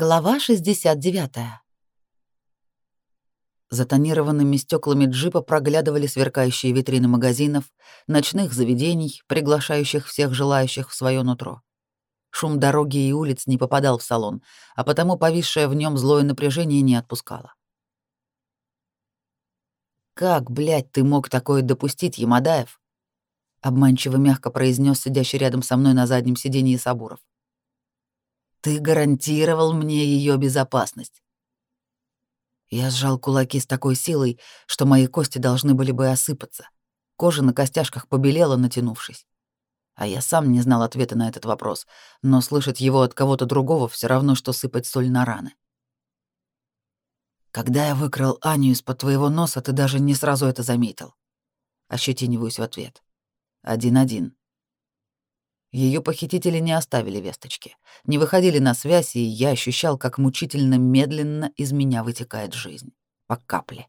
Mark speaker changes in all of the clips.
Speaker 1: Глава 69. За тонированными стеклами джипа проглядывали сверкающие витрины магазинов, ночных заведений, приглашающих всех желающих в свое нутро. Шум дороги и улиц не попадал в салон, а потому повисшее в нем злое напряжение не отпускало. «Как, блядь, ты мог такое допустить, Ямадаев?» — обманчиво мягко произнес сидящий рядом со мной на заднем сиденье Сабуров. — ты гарантировал мне ее безопасность. Я сжал кулаки с такой силой, что мои кости должны были бы осыпаться. Кожа на костяшках побелела, натянувшись. А я сам не знал ответа на этот вопрос, но слышать его от кого-то другого все равно, что сыпать соль на раны. Когда я выкрал Аню из-под твоего носа, ты даже не сразу это заметил. Ощетиниваюсь в ответ. Один-один. Ее похитители не оставили весточки, не выходили на связь, и я ощущал, как мучительно медленно из меня вытекает жизнь. По капле.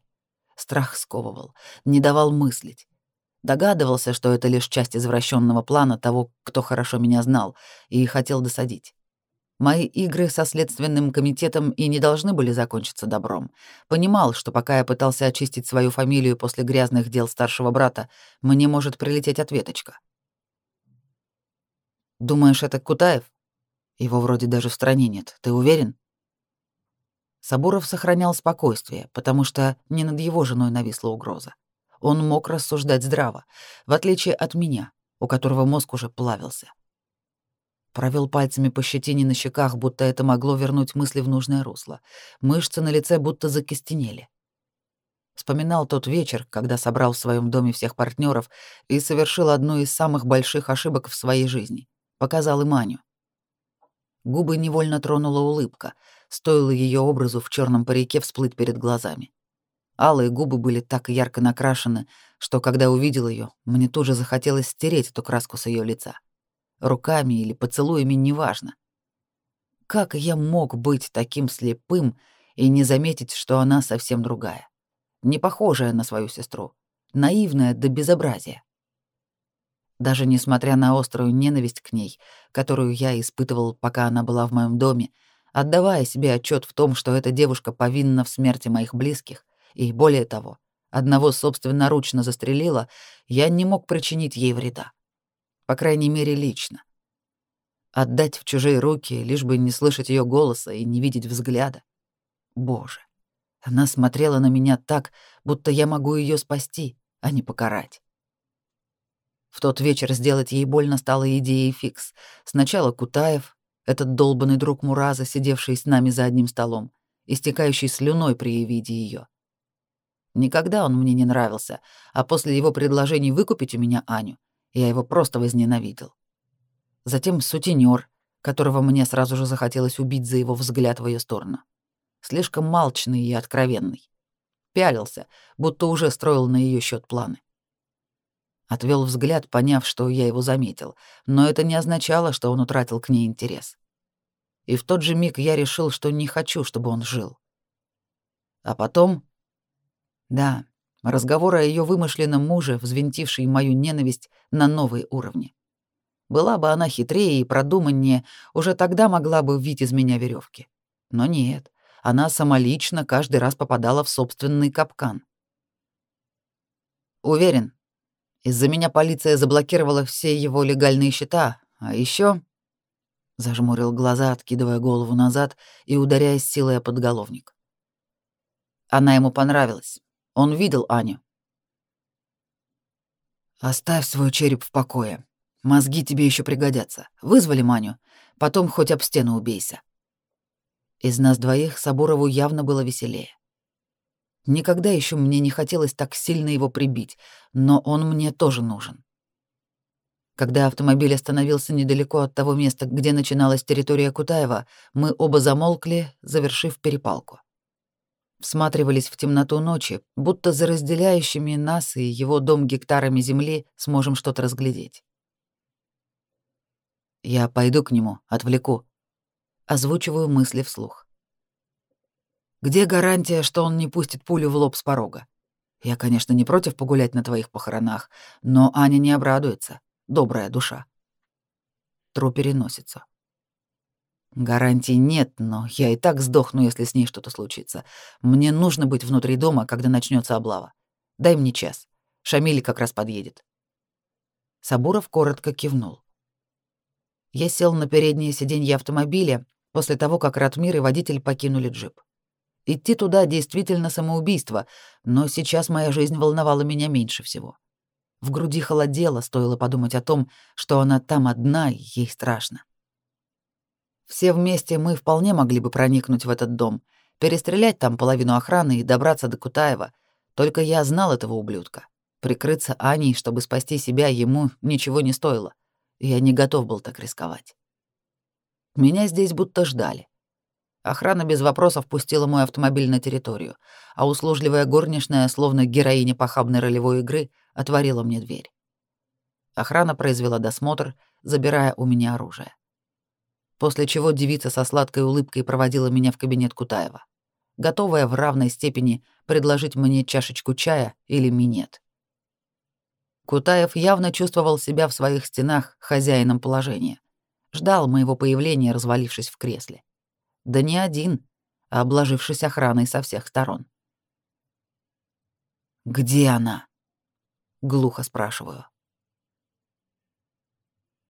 Speaker 1: Страх сковывал, не давал мыслить. Догадывался, что это лишь часть извращенного плана того, кто хорошо меня знал и хотел досадить. Мои игры со следственным комитетом и не должны были закончиться добром. Понимал, что пока я пытался очистить свою фамилию после грязных дел старшего брата, мне может прилететь ответочка — Думаешь, это Кутаев? Его вроде даже в стране нет. Ты уверен? Сабуров сохранял спокойствие, потому что не над его женой нависла угроза. Он мог рассуждать здраво, в отличие от меня, у которого мозг уже плавился. Провел пальцами по щетине на щеках, будто это могло вернуть мысли в нужное русло. Мышцы на лице будто закостенели. Вспоминал тот вечер, когда собрал в своем доме всех партнеров и совершил одну из самых больших ошибок в своей жизни — показал Иманю. Губы невольно тронула улыбка, стоило ее образу в черном парике всплыть перед глазами. Алые губы были так ярко накрашены, что когда увидел ее, мне тоже захотелось стереть эту краску с ее лица. Руками или поцелуями неважно. Как я мог быть таким слепым и не заметить, что она совсем другая, не похожая на свою сестру, наивная до безобразия? даже несмотря на острую ненависть к ней, которую я испытывал, пока она была в моем доме, отдавая себе отчет в том, что эта девушка повинна в смерти моих близких, и более того, одного собственноручно застрелила, я не мог причинить ей вреда. По крайней мере, лично. Отдать в чужие руки, лишь бы не слышать ее голоса и не видеть взгляда. Боже, она смотрела на меня так, будто я могу ее спасти, а не покарать. В тот вечер сделать ей больно стала идеей фикс. Сначала Кутаев, этот долбанный друг Мураза, сидевший с нами за одним столом, истекающий слюной при виде ее. Никогда он мне не нравился, а после его предложений выкупить у меня Аню, я его просто возненавидел. Затем сутенер, которого мне сразу же захотелось убить за его взгляд в ее сторону. Слишком малчный и откровенный. Пялился, будто уже строил на ее счет планы. Отвел взгляд, поняв, что я его заметил, но это не означало, что он утратил к ней интерес. И в тот же миг я решил, что не хочу, чтобы он жил. А потом... Да, разговор о ее вымышленном муже, взвинтивший мою ненависть на новые уровни. Была бы она хитрее и продуманнее, уже тогда могла бы вить из меня веревки. Но нет, она самолично каждый раз попадала в собственный капкан. «Уверен, из-за меня полиция заблокировала все его легальные счета. А еще зажмурил глаза, откидывая голову назад и ударяясь силой о подголовник. Она ему понравилась. Он видел Аню. Оставь свой череп в покое. Мозги тебе еще пригодятся. Вызвали Маню. Потом хоть об стену убейся. Из нас двоих Сабурову явно было веселее. Никогда еще мне не хотелось так сильно его прибить, но он мне тоже нужен. Когда автомобиль остановился недалеко от того места, где начиналась территория Кутаева, мы оба замолкли, завершив перепалку. Всматривались в темноту ночи, будто за разделяющими нас и его дом гектарами земли сможем что-то разглядеть. «Я пойду к нему, отвлеку», — озвучиваю мысли вслух. Где гарантия, что он не пустит пулю в лоб с порога? Я, конечно, не против погулять на твоих похоронах, но Аня не обрадуется. Добрая душа. Тру переносится. Гарантий нет, но я и так сдохну, если с ней что-то случится. Мне нужно быть внутри дома, когда начнется облава. Дай мне час. Шамиль как раз подъедет. Сабуров коротко кивнул. Я сел на переднее сиденье автомобиля после того, как Ратмир и водитель покинули джип. Идти туда действительно самоубийство, но сейчас моя жизнь волновала меня меньше всего. В груди холодело, стоило подумать о том, что она там одна, и ей страшно. Все вместе мы вполне могли бы проникнуть в этот дом, перестрелять там половину охраны и добраться до Кутаева. Только я знал этого ублюдка. Прикрыться Аней, чтобы спасти себя, ему ничего не стоило. Я не готов был так рисковать. Меня здесь будто ждали. Охрана без вопросов пустила мой автомобиль на территорию, а услужливая горничная, словно героиня похабной ролевой игры, отворила мне дверь. Охрана произвела досмотр, забирая у меня оружие. После чего девица со сладкой улыбкой проводила меня в кабинет Кутаева, готовая в равной степени предложить мне чашечку чая или минет. Кутаев явно чувствовал себя в своих стенах хозяином положения, ждал моего появления, развалившись в кресле да не один, обложившись охраной со всех сторон. «Где она?» — глухо спрашиваю.